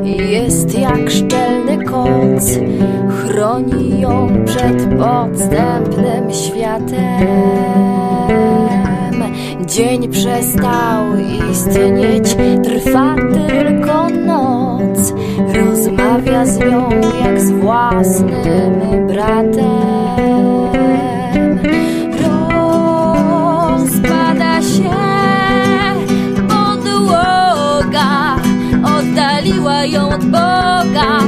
jest jak szczelny koc, chroni ją przed podstępnym światem. Dzień przestał istnieć, trwa tylko noc. Rozmawia z nią jak z własnym bratem. Ją od Boga,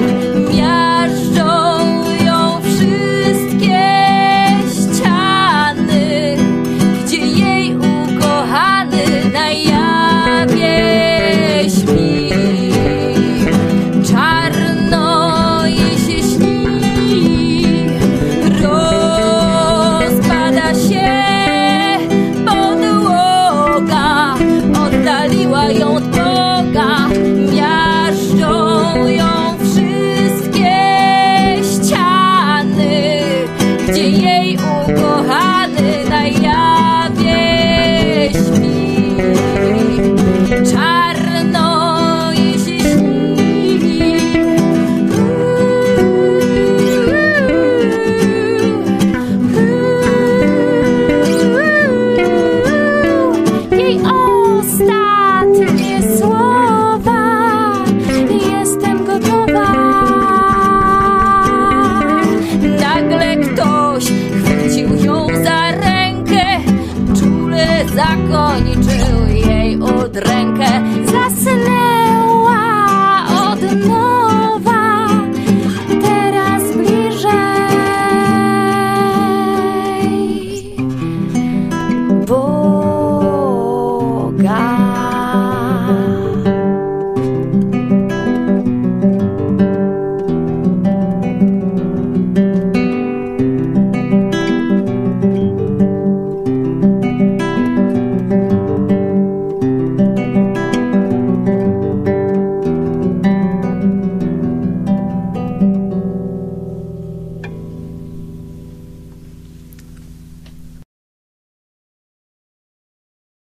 miażdżą ją wszystkie ściany, gdzie jej ukochany na jawie śpi. zakoniczył jej od rękę.